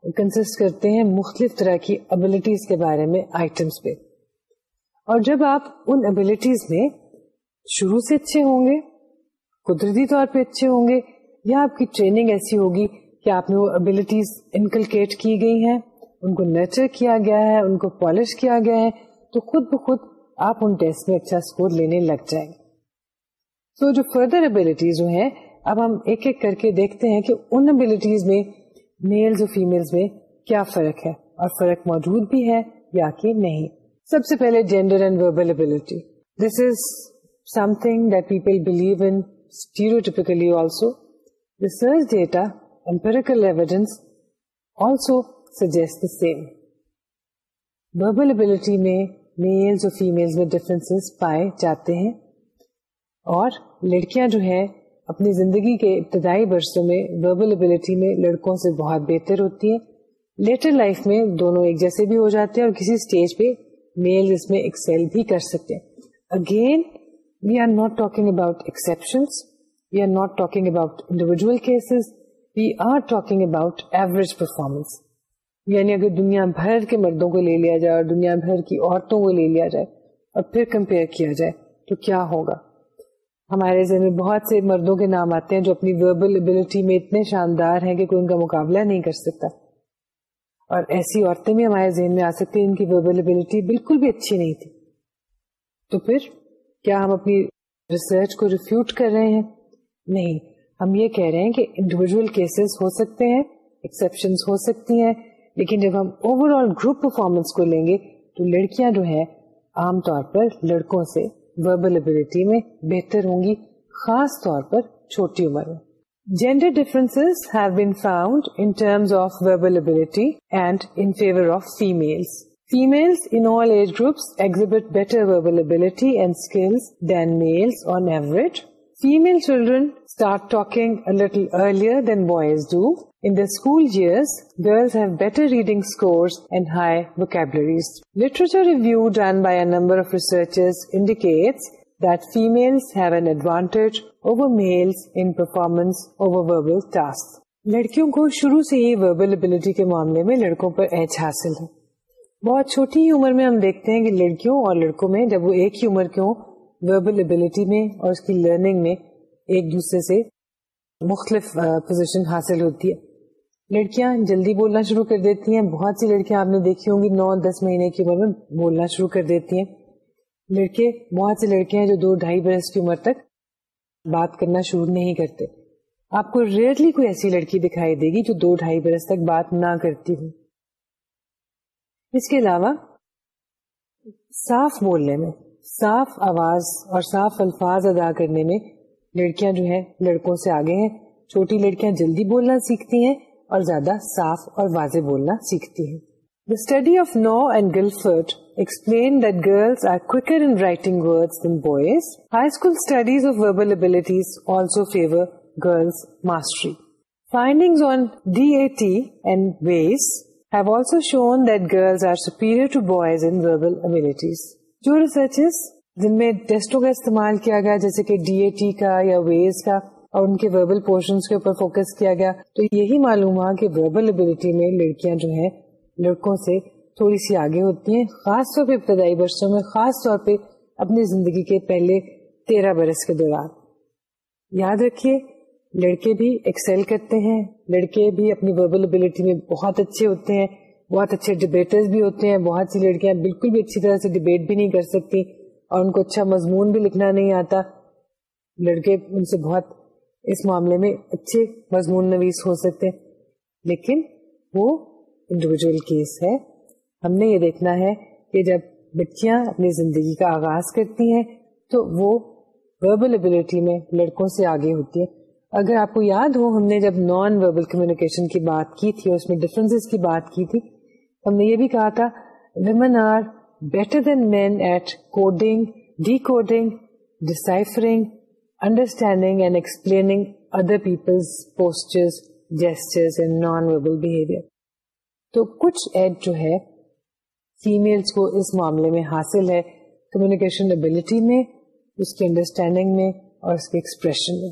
کرتے ہیں مختلف طرح کی ابلٹیز کے بارے میں آئٹمس پہ اور جب آپ ان ابلیٹیز میں شروع سے اچھے ہوں گے قدرتی طور پہ اچھے ہوں گے یا آپ کی ٹریننگ ایسی ہوگی کہ آپ نے وہ ابلیٹیز انکلکیٹ کی گئی ہیں ان کو نیچر کیا گیا ہے ان کو پالش کیا گیا ہے تو خود بخود آپ ان ٹیسٹ میں اچھا اسکور لینے لگ جائیں گے تو جو فردر ابلٹیز ہیں اب ہم ایک کر کے دیکھتے ہیں کہ ان ابلٹیز میں میلز اور فیمیلز میں کیا فرق ہے اور فرق موجود بھی ہے یا کہ نہیں سب سے پہلے gender and ability this is something that people believe data empirical evidence also suggest same variability میں میلز اور فیمیلز میں ڈفرینس پائے جاتے ہیں اور لڑکیاں جو ہیں اپنی زندگی کے ابتدائی برسوں میں وربل میں لڑکوں سے بہت بہتر ہوتی ہے لیٹر لائف میں دونوں ایک جیسے بھی ہو جاتے ہیں اور کسی اسٹیج پہ میل اس میں ایکسل بھی کر سکتے ہیں again we are not talking about exception we are not talking about individual cases we are talking about average performance یعنی اگر دنیا بھر کے مردوں کو لے لیا جائے اور دنیا بھر کی عورتوں کو لے لیا جائے اور پھر کمپیئر کیا جائے تو کیا ہوگا ہمارے ذہن میں بہت سے مردوں کے نام آتے ہیں جو اپنی وربل ابلٹی میں اتنے شاندار ہیں کہ کوئی ان کا مقابلہ نہیں کر سکتا اور ایسی عورتیں بھی ہمارے ذہن میں آ سکتی ان کی وربل ابلٹی بالکل بھی اچھی نہیں تھی تو پھر کیا ہم اپنی ریسرچ کو ریفیوٹ کر رہے ہیں نہیں ہم یہ کہہ رہے ہیں کہ انڈیویجل کیسز ہو سکتے ہیں ایکسپشن ہو سکتی ہیں لیکن جب ہم اوور آل گروپ پرفارمنس کو لیں گے تو لڑکیاں جو ہیں عام طور پر لڑکوں سے وربل ابلٹی میں بہتر ہوں گی خاص طور پر چھوٹی عمر میں gender difference been found in terms of verbal ability and in favour of females females in all age groups exhibit better verbal ability and skills than males on average female children start talking little earlier than boys do In the school years, girls have better reading scores and high vocabularies. Literature review done by a number of researchers indicates that females have an advantage over males in performance over verbal tasks. لڑکیوں کو شروع سے ہی verbal ability کے معاملے میں لڑکوں پر age حاصل ہے بہت چھوٹی ہی عمر میں ہم دیکھتے ہیں کہ لڑکیوں اور لڑکوں میں جب وہ ایک ہی عمر کے ہوں وربل ابلٹی میں اور اس کی لرننگ میں ایک دوسرے سے مختلف پوزیشن حاصل ہوتی ہے لڑکیاں جلدی بولنا شروع کر دیتی ہیں بہت سی لڑکیاں آپ نے دیکھی ہوں گی نو دس مہینے کی عمر میں بولنا شروع کر دیتی ہیں لڑکے بہت سی لڑکے ہیں جو دو ڈھائی برس کی عمر تک بات کرنا شروع نہیں کرتے آپ کو ریئرلی کوئی ایسی لڑکی دکھائی دے گی جو دو ڈھائی برس تک بات نہ کرتی ہو اس کے علاوہ صاف بولنے میں صاف آواز اور صاف الفاظ ادا کرنے میں لڑکیاں جو ہیں لڑکوں سے آگے ہیں چھوٹی لڑکیاں جلدی بولنا سیکھتی ہیں زیادہ صاف اور واضح بولنا سیکھتی ہے the study of know and گلفلینٹیز also favour girls mastery finding on D A T and ways have also shown they're are superior to boys in verbal abilities جو ریسرچ جن میں ٹیسٹوں کا استعمال کیا گیا جیسے کہ ڈی اے ٹی کا یا ویز کا اور ان کے وربل پورشنس کے اوپر فوکس کیا گیا تو یہی معلوم ہوا کہ وربل میں لڑکیاں جو ہیں لڑکوں سے تھوڑی سی آگے ہوتی ہیں خاص طور پہ ابتدائی برسوں میں خاص طور پہ اپنی زندگی کے پہلے تیرہ برس کے دوران یاد رکھیے لڑکے بھی ایکسل کرتے ہیں لڑکے بھی اپنی وربل ابلیٹی میں بہت اچھے ہوتے ہیں بہت اچھے ڈبیٹرز بھی ہوتے ہیں بہت سی لڑکیاں بالکل بھی اچھی طرح سے ڈبیٹ بھی نہیں کر سکتی اور ان کو اچھا مضمون بھی لکھنا نہیں آتا لڑکے ان سے بہت اس معاملے میں اچھے مضمون نویس ہو سکتے لیکن وہ انڈیویجل کیس ہے ہم نے یہ دیکھنا ہے کہ جب بچیاں اپنی زندگی کا آغاز کرتی ہیں تو وہ وربل ابلیٹی میں لڑکوں سے آگے ہوتی ہے اگر آپ کو یاد ہو ہم نے جب نان وربل کمیونیکیشن کی بات کی تھی اور اس میں ڈفرینس کی بات کی تھی ہم نے یہ بھی کہا تھا women are better than men at coding decoding deciphering understanding and and other peoples behavior. تو کچھ ایڈ جو ہے فیمیلس کو اس معاملے میں حاصل ہے کمیونیکیشن ابلٹی میں اس کے انڈرسٹینڈنگ میں اور اس کے ایکسپریشن میں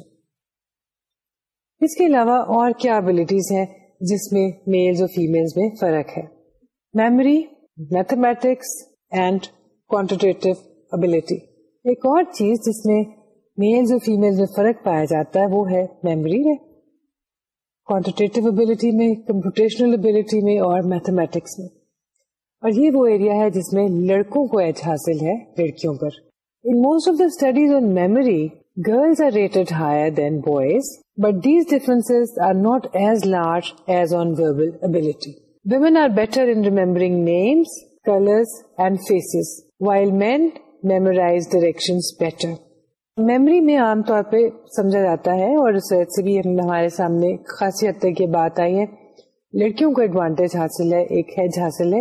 اس کے علاوہ اور کیا ابلٹیز ہیں جس میں میلز اور فیمل میں فرق ہے memory mathematics and quantitative ability ایک اور چیز جس میں میلز اور فیمل میں فرق پایا جاتا ہے وہ ہے میموری میں کوانٹیٹیو ابلیٹی میں کمپوٹیشنل ابلیٹی میں اور میتھمیٹکس میں اور یہ وہ ایریا ہے جس میں لڑکوں کو ایج حاصل ہے لڑکیوں پر in most of the studies on memory girls are rated higher than boys but these difference are not as large as on verbal ability women are better in remembering names colours and faces while men memorize direction better memory میں عام طور پہ سمجھا جاتا ہے اور اس ہمارے سامنے خاصی حد تک یہ بات آئی ہے لڑکیوں کو ایڈوانٹیج حاصل ہے ایک ہیج حاصل ہے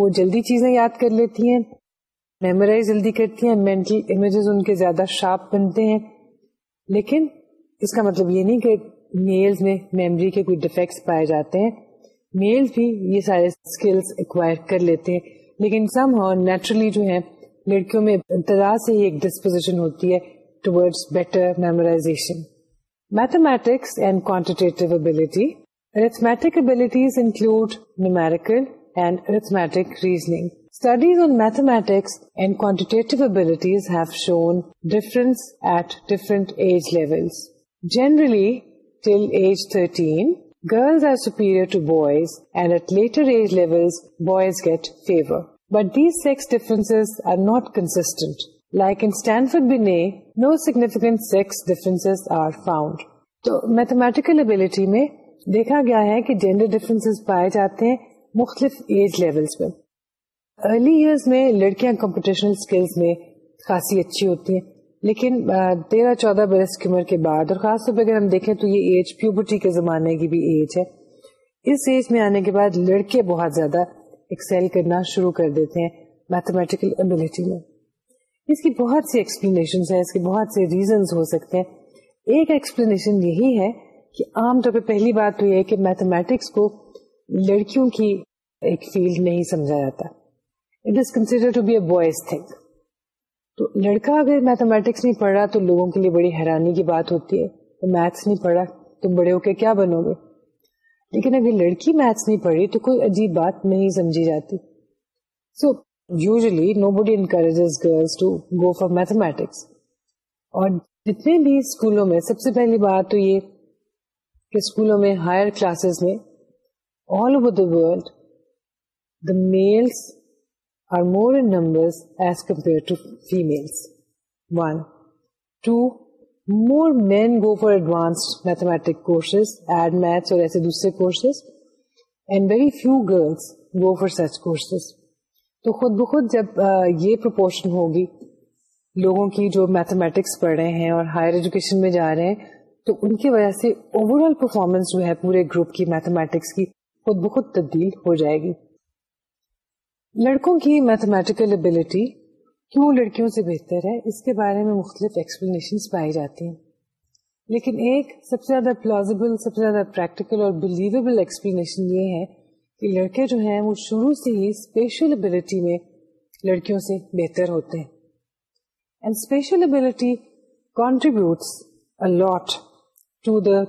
وہ جلدی چیزیں یاد کر لیتی ہیں میمورائز جلدی کرتی ہیں مینٹل امیجز ان کے زیادہ شارپ بنتے ہیں لیکن اس کا مطلب یہ نہیں کہ میلز میں میموری کے کوئی ڈیفیکٹس پائے جاتے ہیں میلز بھی یہ سارے اسکلس ایکوائر کر لیتے ہیں لیکن سم ہاؤ نیچرلی جو ہیں لڑکیوں میں ابتدا سے ہی ایک ڈسپوزیشن ہوتی ہے towards better memorization mathematics and quantitative ability arithmetic abilities include numerical and arithmetic reasoning Studies on mathematics and quantitative abilities have shown difference at different age levels. Generally, till age 13, girls are superior to boys and at later age levels, boys get favor. But these sex difference are not constant like تو mathematical ability میں دیکھا گیا ہے کہ gender difference پائے جاتے ہیں مختلف ایج لیولس میں ارلی ایئر میں لڑکیاں کمپٹیشنل اسکلس میں خاصی اچھی ہوتی ہیں لیکن تیرہ چودہ برس کی عمر کے بعد اور خاص طور پہ اگر ہم دیکھیں تو یہ ایج پیوبرٹی کے زمانے کی بھی ایج ہے اس ایج میں آنے کے بعد لڑکے بہت زیادہ ایکسل کرنا شروع کر دیتے ہیں میتھمیٹیکل ابلیٹی میں اس کی بہت سی ایکسپلینیشن ہیں اس کے بہت سے ہو سکتے ہیں ایک ایکسپلینیشن یہی ہے کہ عام طور پہ پہلی بات تو یہ کہ میتھمیٹکس کو لڑکیوں کی ایک فیلڈ نہیں سمجھا جاتا it is consider to be a boys thing تو لڑکا اگر میتھمیٹکس نہیں پڑھ رہا تو لوگوں کے لیے بڑی حیرانی کی بات ہوتی ہے میتھس نہیں پڑھا تم بڑے ہو کے کیا بنو گے لیکن اگر لڑکی میتھس نہیں پڑھی تو کوئی عجیب بات نہیں سمجھی جاتی so usually nobody encourages girls to go for mathematics اور جتنے بھی اسکولوں میں سب سے پہلی بات تو یہ کہ اسکولوں میں ہائر کلاسز میں all over the world the males are more in number as compare to females one to more men go for advance mathematic courses add maths اور ایسے دوسرے courses and very few girls go for such courses تو خود بخود جب یہ proportion ہوگی لوگوں کی جو میتھمیٹکس پڑھ رہے ہیں اور ہائر ایجوکیشن میں جا رہے ہیں تو ان کی وجہ سے اوور آل پرفارمنس جو ہے پورے گروپ کی میتھمیٹکس کی خود بخود تبدیل ہو جائے گی لڑکوں کی میتھمیٹیکل ابلٹی کیوں لڑکیوں سے بہتر ہے اس کے بارے میں مختلف ایکسپلینیشن پائی جاتی ہیں لیکن ایک سب سے زیادہ پلازیبل سب سے زیادہ پریکٹیکل اور بلیویبل ایکسپلینیشن یہ ہے کہ لڑکے جو ہیں وہ شروع سے ہی اسپیشل ابلٹی میں لڑکیوں سے بہتر ہوتے ہیں and spatial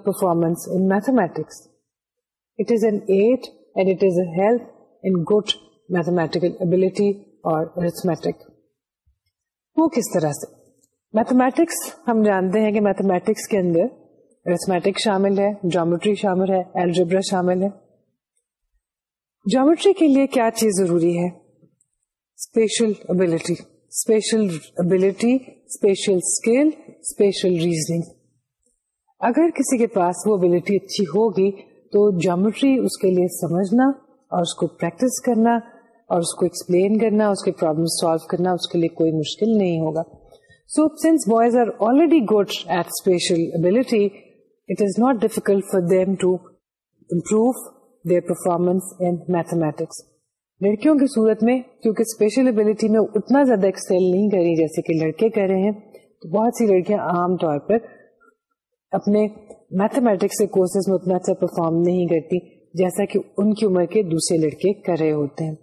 performance in mathematics it is an aid and it is a help in good ability اور وہ کس طرح سے میتھمیٹکس ہم جانتے ہیں کہ میتھمیٹکس کے اندر شامل ہے جامٹری شامل ہے ایلجبرا شامل ہے جامٹری کے لیے کیا چیز ضروری ہے spatial ability spatial ability spatial skill spatial reasoning اگر کسی کے پاس وہ ابلٹی اچھی ہوگی تو جامٹری اس کے لیے سمجھنا اور اس کو پریکٹس کرنا اور اس کو ایکسپلین کرنا اس کے پرابلم سالو کرنا اس کے لیے کوئی مشکل نہیں ہوگا so since boys are already good at spatial ability it is not difficult for them to improve their performance in mathematics لڑکیوں کی صورت میں کیونکہ اسپیشل ابلیٹی میں اتنا زیادہ ایکسل نہیں کری جیسے کہ لڑکے کر رہے ہیں تو بہت سی لڑکیاں عام طور پر اپنے میتھمیٹکس کے کورسز میں اتنا اچھا پرفارم نہیں کرتی جیسا کہ ان کی عمر کے دوسرے لڑکے کر رہے ہوتے ہیں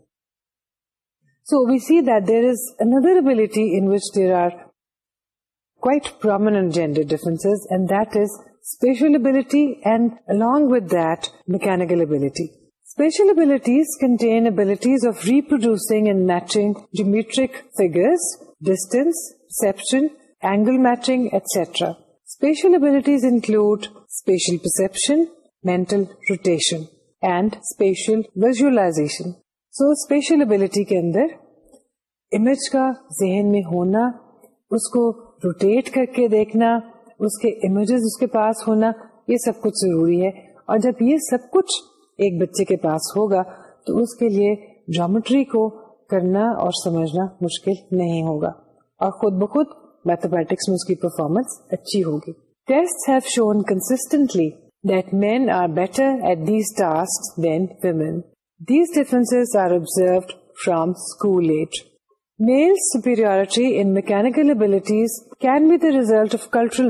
so we see that there is another ability in which there are count gender difference and that is spatial ability and along with mechanical ability spatial abilities contain abilities of reproducing and matching geometric figures distance perception angle matching etcetera spatial abilities include spatial perception mental rotation and spatial visualization so spatial ability کے اندر image کا ذہن میں ہونا اس کو rotate کر کے دیکھنا اس کے امیجز اس کے پاس ہونا یہ سب کچھ ضروری ہے اور جب یہ سب کچھ ایک بچے کے پاس ہوگا تو اس کے لیے جامٹری کو کرنا اور سمجھنا مشکل نہیں ہوگا اور خود بخود میتھمیٹکس میں اس کی پرفارمنس اچھی ہوگی test have shown constantly that men are better at these task then these difference are observed from school at male boys in provided abilities can be result of cultural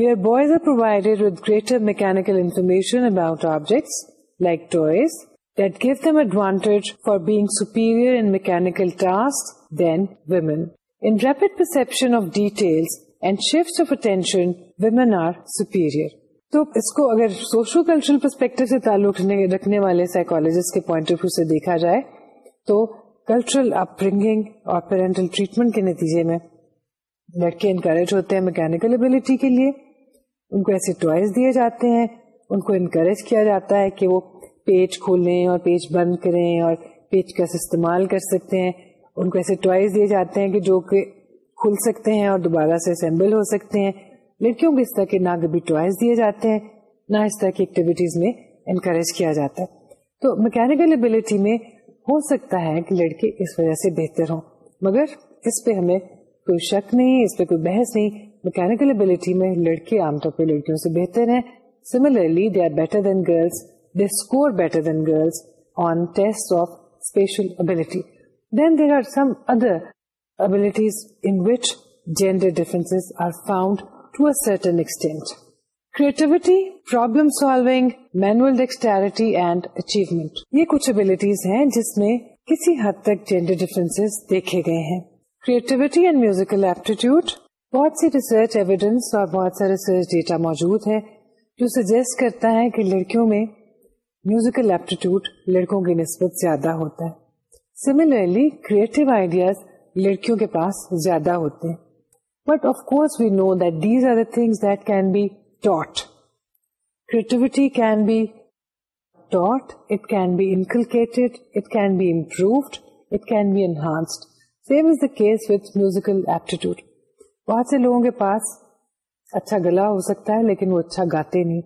like with greater give about advantage like give them advantage for big superior women. Then rapid perception of detail and shift of attention women are superior. تو اس کو اگر socio cultural perspective سے تعلق رکھنے والے psychologist کے point of view سے دیکھا جائے تو کلچرل اپ برنگنگ اور پیرنٹل ٹریٹمنٹ کے نتیجے میں لڑکے انکریج ہوتے ہیں میکینکل ابلیٹی کے لیے ان کو ایسے ٹوائز دیے جاتے ہیں ان کو انکریج کیا جاتا ہے کہ وہ پیج کھولیں اور پیج بند کریں اور پیج کیسے استعمال کر سکتے ہیں ان کو ایسے ٹوائز دیے جاتے ہیں کہ جو کہ کھل سکتے ہیں اور دوبارہ سے اسمبل ہو سکتے ہیں لڑکیوں کو اس طرح کے نہ کبھی ٹوائز دیے جاتے ہیں نہ اس طرح کی ایکٹیویٹیز میں انکریج کیا جاتا ہے تو میکینکل ابلیٹی میں ہو سکتا ہے کہ لڑکے اس وجہ سے بہتر ہوں مگر اس پہ ہمیں کوئی شک نہیں اس پہ کوئی بحث نہیں میکینکل ابلیٹی میں لڑکے عام طور پہ لڑکیوں سے بہتر ہیں similarly they are better than girls they score better than girls on test of spatial ability then there are some other abilities in which gender difference are found to a certain extent creativity problem solving dexterity and achievement یہ کچھ abilities ہیں جس میں کسی حد تک gender difference دیکھے گئے ہیں کریٹیوٹی اینڈ میوزیکل ایپٹیٹیوڈ بہت سی ریسرچ ایویڈینس اور بہت ریسرچ ڈیٹا موجود ہے جو سجیسٹ کرتا ہے کہ لڑکیوں میں میوزیکل ایپٹیٹیوڈ لڑکوں کی نسبت زیادہ ہوتا ہے سملرلی کریٹو آئیڈیاز لڑکیوں کے پاس زیادہ ہوتے ہیں but of course we know that these are the things that can be taught creativity can be taught it can be inculcate it can be improved it کی enhanced same is thus with musical aptitude بہت سے لوگوں کے پاس اچھا گلا ہو سکتا ہے لیکن وہ اچھا گاتے نہیں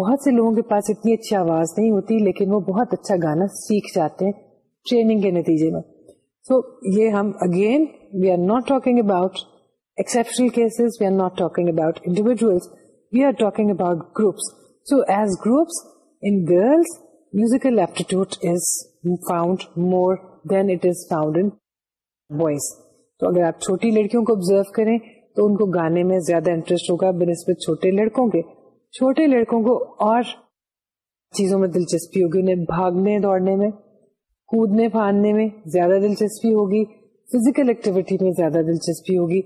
بہت سے لوگوں کے پاس اتنی اچھی آواز نہیں ہوتی لیکن وہ بہت اچھا گانا سیکھ جاتے ہیں ٹریننگ کے نتیجے میں سو یہ ہم again we are not talking about exceptional cases we are not talking about individuals تو ان کو گانے میں چھوٹے لڑکوں کو اور چیزوں میں دلچسپی ہوگی انہیں بھاگنے دوڑنے میں کودنے پھاننے میں زیادہ دلچسپی ہوگی فزیکل ایکٹیویٹی میں زیادہ دلچسپی ہوگی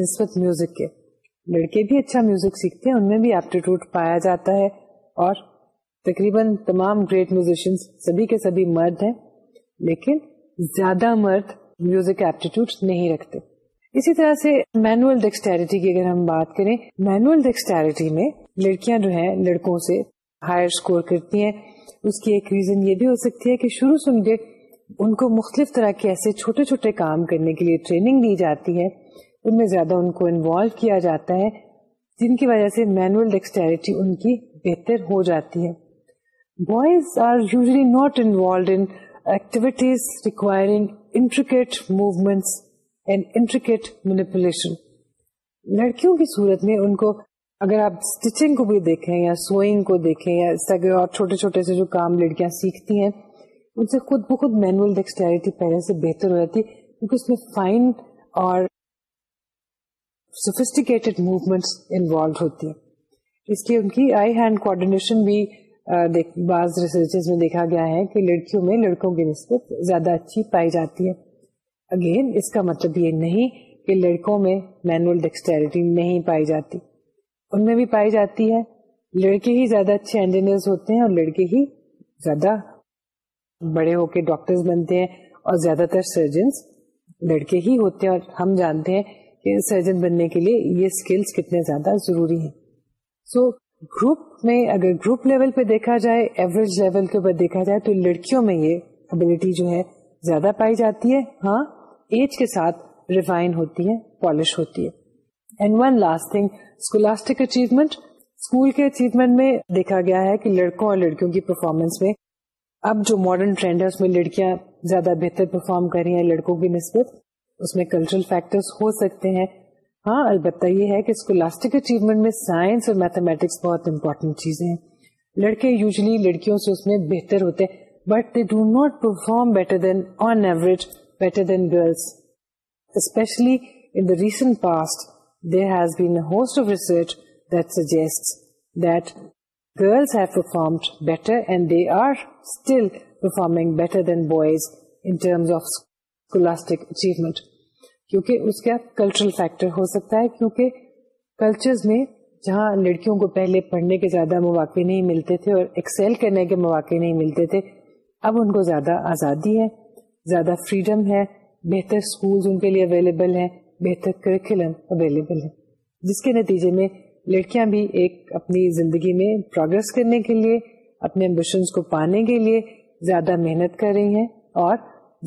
نسبت میوزک کے لڑکے بھی اچھا میوزک سیکھتے ہیں ان میں بھی ایپٹیٹیوڈ پایا جاتا ہے اور تقریباً تمام گریٹ میوزیشن سبھی کے سبھی مرد ہیں لیکن زیادہ مرد میوزک ایپٹیٹیوڈ نہیں رکھتے اسی طرح سے مینوئل ڈیکسٹیرٹی کی اگر ہم بات کریں مینوئل ڈیکسٹیرٹی میں لڑکیاں جو ہیں لڑکوں سے ہائر اسکور کرتی ہیں اس کی ایک ریزن یہ بھی ہو سکتی ہے کہ شروع سے ان کو مختلف طرح کے ایسے چھوٹے چھوٹے کام کرنے کے لیے ٹریننگ دی جاتی ہے ان میں زیادہ ان کو انوالو کیا جاتا ہے جن کی وجہ سے ڈیکسٹیرٹی ان کی بہتر ہو جاتی ہے لڑکیوں کی صورت میں ان کو اگر آپ اسٹیچنگ کو بھی دیکھیں یا سوئنگ کو دیکھیں یا اس طرح اور چھوٹے چھوٹے سے جو کام لڑکیاں سیکھتی ہیں ان سے خود بخود مینوئل ڈیکسٹیرٹی پہلے سے بہتر ہو جاتی ہے کیونکہ اس میں فائن اور انوالو ہوتی ہیں اس کی ان کی آئی ہینڈ کوآڈینیشن بھی بعض میں دیکھا گیا ہے کہ لڑکیوں میں لڑکوں کی نسبت زیادہ اچھی پائی جاتی ہے اگین اس کا مطلب یہ نہیں کہ لڑکوں میں مینوئل ڈیکسٹیرٹی نہیں پائی جاتی ان میں بھی پائی جاتی ہے لڑکے ہی زیادہ اچھے انجینئر ہوتے ہیں اور لڑکے ہی زیادہ بڑے ہو کے ڈاکٹرز بنتے ہیں اور زیادہ تر سرجنس لڑکے ہی ہوتے ہیں اور ہم جانتے ہیں سرجن بننے کے لیے یہ اسکلس کتنے زیادہ ضروری ہیں سو so, گروپ میں اگر گروپ لیول پہ دیکھا جائے ایوریج لیول کے اوپر دیکھا جائے تو لڑکیوں میں یہ ابلٹی جو ہے زیادہ پائی جاتی ہے ہاں ایج کے ساتھ ریفائن ہوتی ہے پالش ہوتی ہے and one last thing scholastic achievement school کے اچیومنٹ میں دیکھا گیا ہے کہ لڑکوں اور لڑکیوں کی پرفارمنس میں اب جو ماڈرن ٹرینڈ ہے اس میں لڑکیاں زیادہ بہتر پرفارم کر رہی ہیں لڑکوں کی نسبت اس میں کلچرل فیکٹرز ہو سکتے ہیں ہاں البتہ یہ ہے کہ اسکولاسٹک اچیومنٹ میں سائنس اور میتھمیٹکس بہت امپورٹنٹ چیزیں ہیں لڑکے یوزلی لڑکیوں سے اس میں بہتر ہوتے but they do not perform better than on average better than girls especially in the recent past there has been host of research that suggest that girls have performed better and they are still performing better than boys in terms of scholastic achievement کیونکہ اس کا cultural factor ہو سکتا ہے کیونکہ cultures میں جہاں لڑکیوں کو پہلے پڑھنے کے زیادہ مواقع نہیں ملتے تھے اور ایکسیل کرنے کے مواقع نہیں ملتے تھے اب ان کو زیادہ آزادی ہے زیادہ فریڈم ہے بہتر اسکولز ان کے لیے اویلیبل ہیں بہتر کریکولم اویلیبل ہے جس کے نتیجے میں لڑکیاں بھی ایک اپنی زندگی میں پروگرس کرنے کے لیے اپنے امبیشنس کو پانے کے لیے زیادہ محنت کر رہی ہیں اور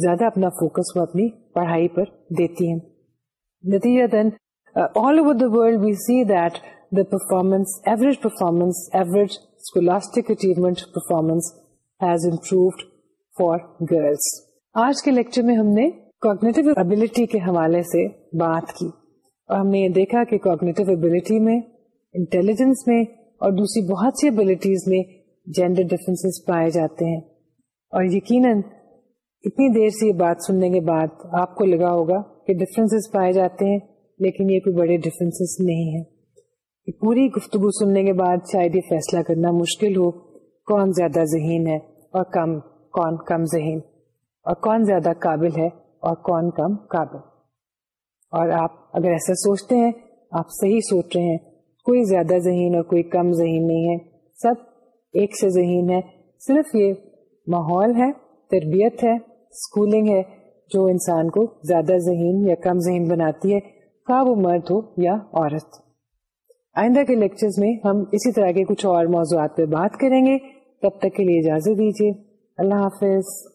زیادہ اپنا فوکس وہ اپنی پڑھائی پر دیتی ہیں نتیجہ then all over the world we see that the performance average performance average scholastic achievement performance has improved for girls آج کے لیکچر میں ہم نے کوگنیٹو ابلٹی کے حوالے سے بات کی اور ہم نے یہ دیکھا کہ کوگنیٹو ابلٹی میں انٹیلیجنس میں اور دوسری بہت سی ابلیٹیز میں جینڈر ڈفرینس پائے جاتے ہیں اور یقیناً اتنی دیر سے یہ بات سننے کے بعد آپ کو لگا ہوگا کہ ڈفرینس پائے جاتے ہیں لیکن یہ کوئی بڑے ڈفرینس نہیں ہے پوری گفتگو سننے کے بعد شاید یہ فیصلہ کرنا مشکل ہو کون زیادہ ذہین ہے اور کم کون کم ذہین اور کون زیادہ قابل ہے اور کون کم قابل اور آپ اگر ایسا سوچتے ہیں آپ صحیح سوچ رہے ہیں کوئی زیادہ ذہین اور کوئی کم ذہین نہیں ہے سب ایک سے ذہین ہے صرف یہ ماحول ہے تربیت ہے ہے جو انسان کو زیادہ ذہین یا کم ذہین بناتی ہے کا وہ مرد ہو یا عورت آئندہ کے لیکچرز میں ہم اسی طرح کے کچھ اور موضوعات پہ بات کریں گے تب تک کے لیے اجازت دیجیے اللہ حافظ